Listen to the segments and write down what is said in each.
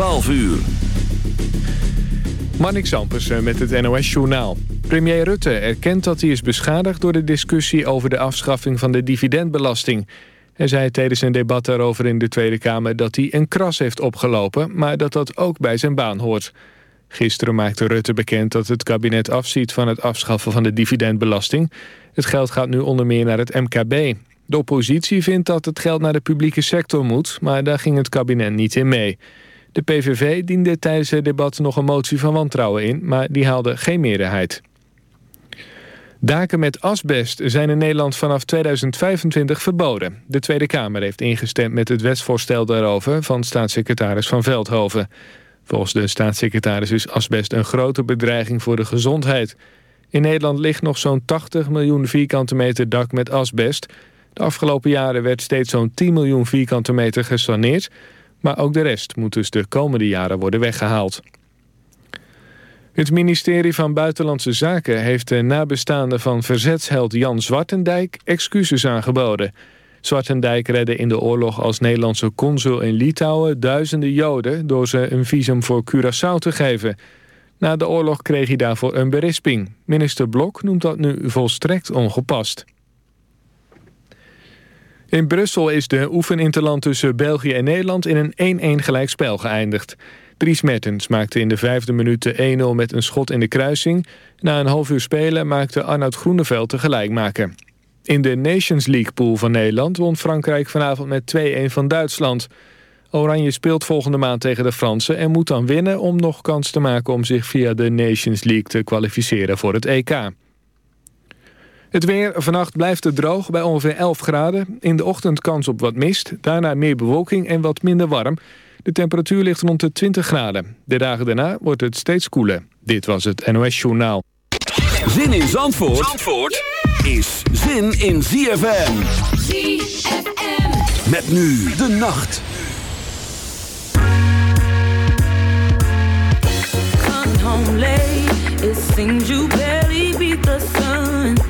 12 uur. Marnik Sampers met het NOS-journaal. Premier Rutte erkent dat hij is beschadigd door de discussie... over de afschaffing van de dividendbelasting. Hij zei tijdens een debat daarover in de Tweede Kamer... dat hij een kras heeft opgelopen, maar dat dat ook bij zijn baan hoort. Gisteren maakte Rutte bekend dat het kabinet afziet... van het afschaffen van de dividendbelasting. Het geld gaat nu onder meer naar het MKB. De oppositie vindt dat het geld naar de publieke sector moet... maar daar ging het kabinet niet in mee. De PVV diende tijdens het debat nog een motie van wantrouwen in... maar die haalde geen meerderheid. Daken met asbest zijn in Nederland vanaf 2025 verboden. De Tweede Kamer heeft ingestemd met het wetsvoorstel daarover... van staatssecretaris Van Veldhoven. Volgens de staatssecretaris is asbest een grote bedreiging voor de gezondheid. In Nederland ligt nog zo'n 80 miljoen vierkante meter dak met asbest. De afgelopen jaren werd steeds zo'n 10 miljoen vierkante meter gesaneerd... maar ook de rest moet dus de komende jaren worden weggehaald. Het ministerie van Buitenlandse Zaken heeft de nabestaanden van verzetsheld Jan Zwartendijk excuses aangeboden. Zwartendijk redde in de oorlog als Nederlandse consul in Litouwen duizenden Joden door ze een visum voor Curaçao te geven. Na de oorlog kreeg hij daarvoor een berisping. Minister Blok noemt dat nu volstrekt ongepast. In Brussel is de oefeninterland tussen België en Nederland in een 1-1 gelijkspel geëindigd. Dries Mertens maakte in de vijfde minuut 1-0 met een schot in de kruising. Na een half uur spelen maakte Arnoud Groeneveld tegelijk maken. In de Nations League pool van Nederland won Frankrijk vanavond met 2-1 van Duitsland. Oranje speelt volgende maand tegen de Fransen en moet dan winnen om nog kans te maken om zich via de Nations League te kwalificeren voor het EK. Het weer, vannacht blijft het droog bij ongeveer 11 graden. In de ochtend kans op wat mist, daarna meer bewolking en wat minder warm. De temperatuur ligt rond de 20 graden. De dagen daarna wordt het steeds koeler. Dit was het NOS Journaal. Zin in Zandvoort, Zandvoort is zin in ZFM. ZFM. Met nu de nacht. Come home late, it seems you barely beat the sun.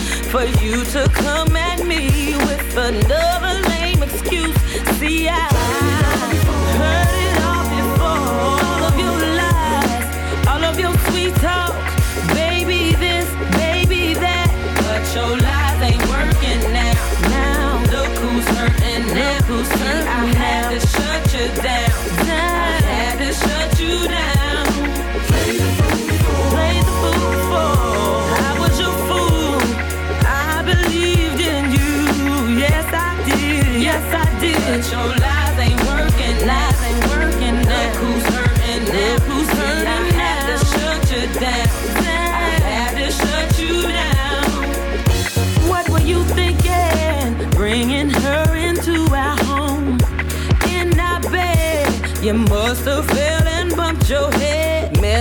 For you to come at me with another lame excuse. See, I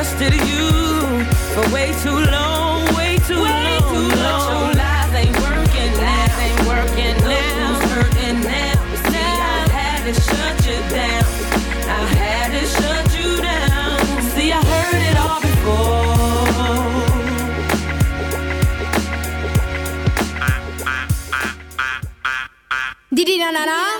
trusted you for way too long, way too way long. Too long. Your lies ain't working lies. Ain't working now. Who's hurting now? See, I had to shut you down. I had to shut you down. See, I heard it all before. Didi na.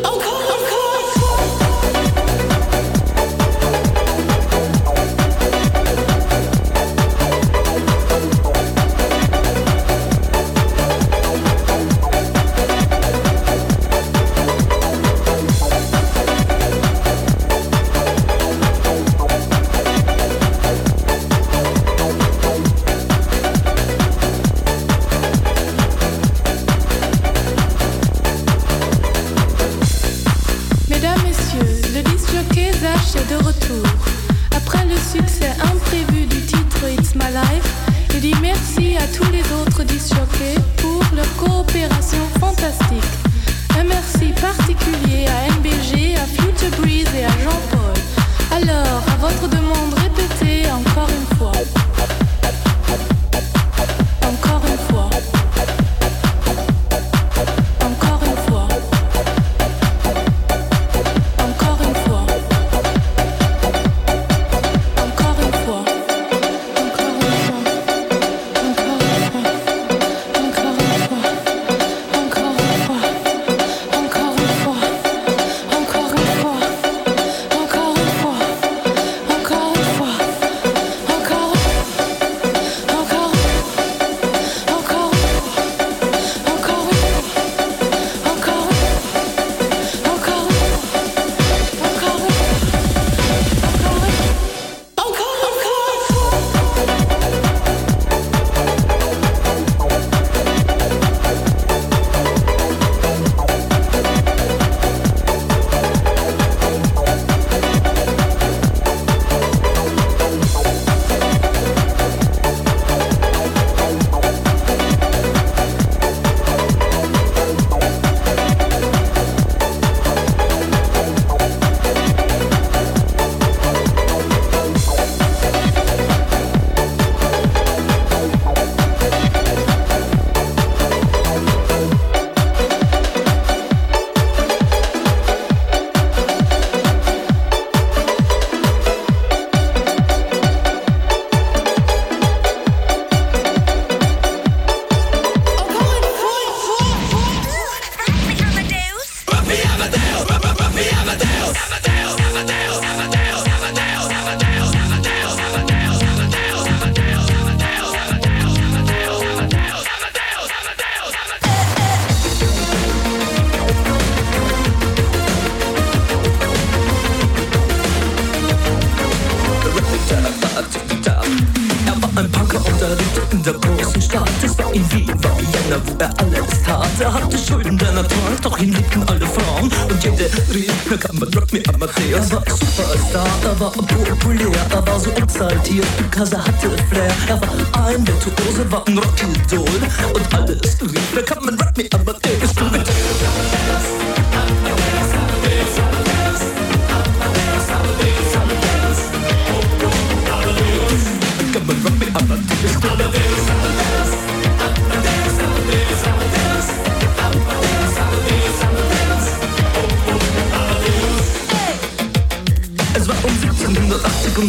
Populär, er war so exaltiert, er hatte Flair. Er war ein Virtuose, war ein Rockidol. Und alles rief, na kann man Rock me Amadeus. Du mit Come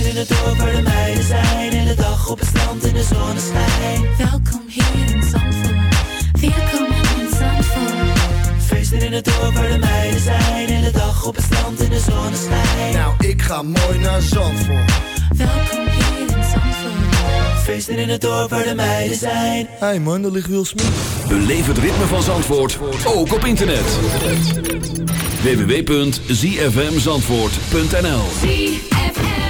Feesten in het dorp waar de meiden zijn. In de dag op het strand in de zonneschijn. Welkom hier in Zandvoort. Welkom in Zandvoort. Feesten in het dorp waar de meiden zijn. In de dag op het strand in de zonneschijn. Nou, ik ga mooi naar Zandvoort. Welkom hier in Zandvoort. Feesten in het dorp waar de meiden zijn. Hey man, daar ligt Will Smith. Beleef het ritme van Zandvoort, ook op internet. www.zfmzandvoort.nl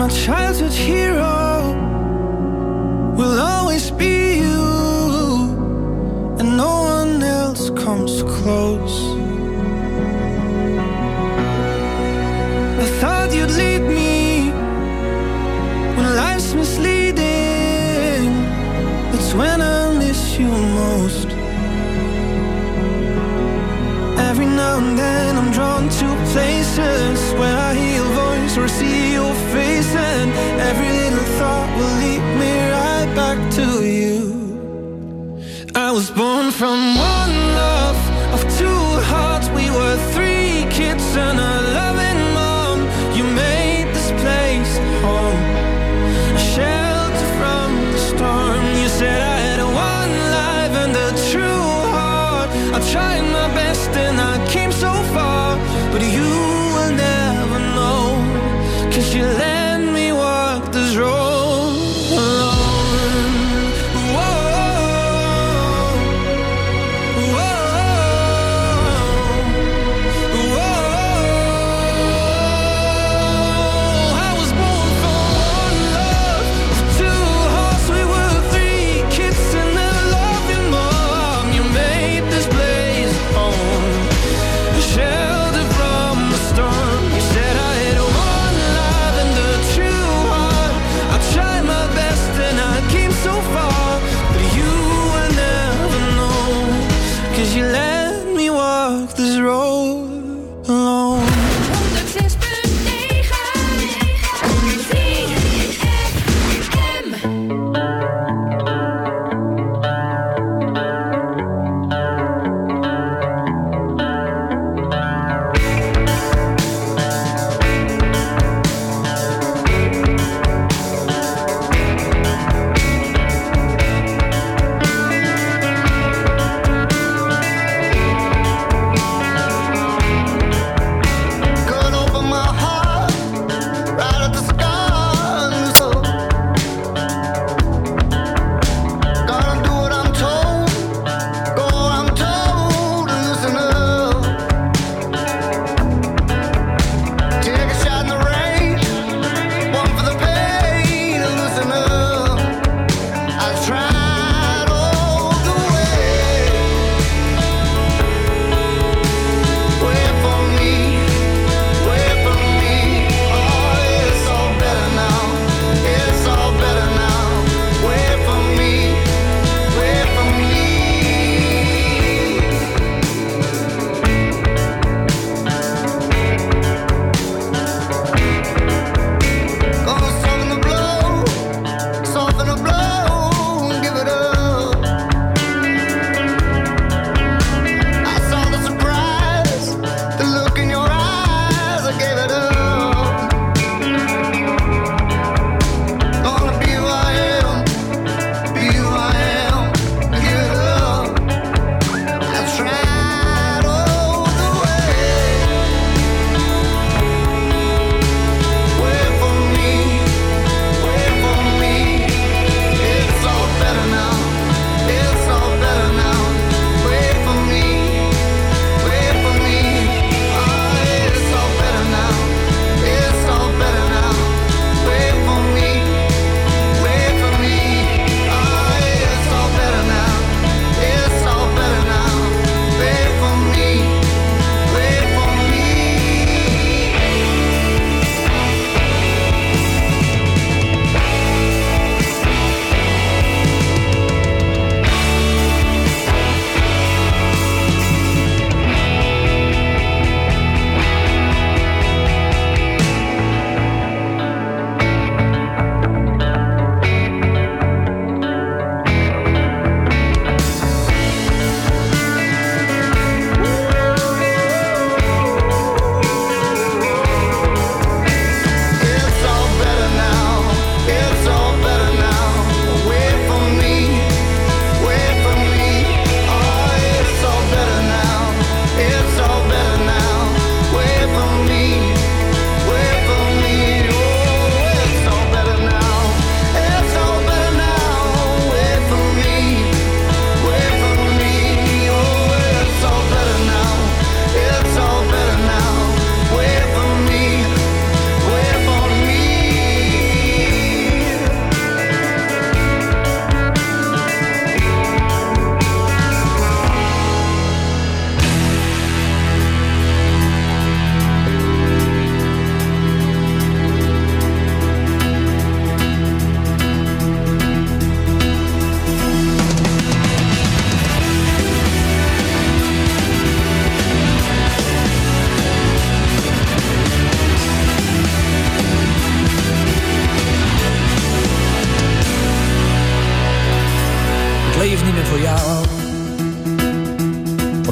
my childhood hero will always be you, and no one else comes close. I thought you'd lead me when life's misleading. That's when I miss you most. Every now and then I'm drawn to places where I hear your voice or see listen. Every little thought will lead me right back to you. I was born from.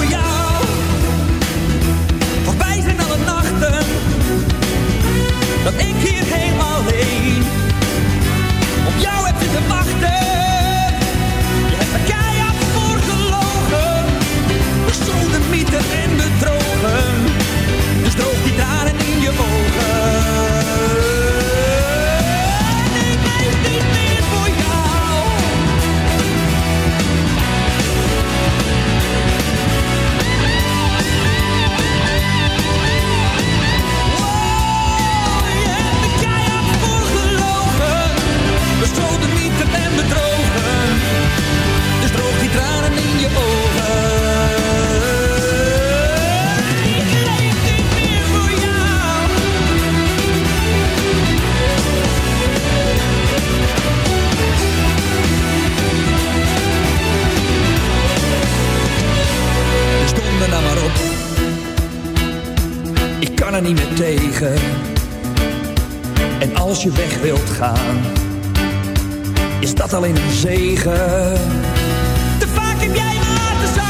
voor jou. Voorbij zijn alle nachten dat ik hier helemaal heen op jou heb te wachten. niet tegen. En als je weg wilt gaan, is dat alleen een zegen. Te vaak heb jij me laten zijn.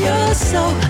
your soul.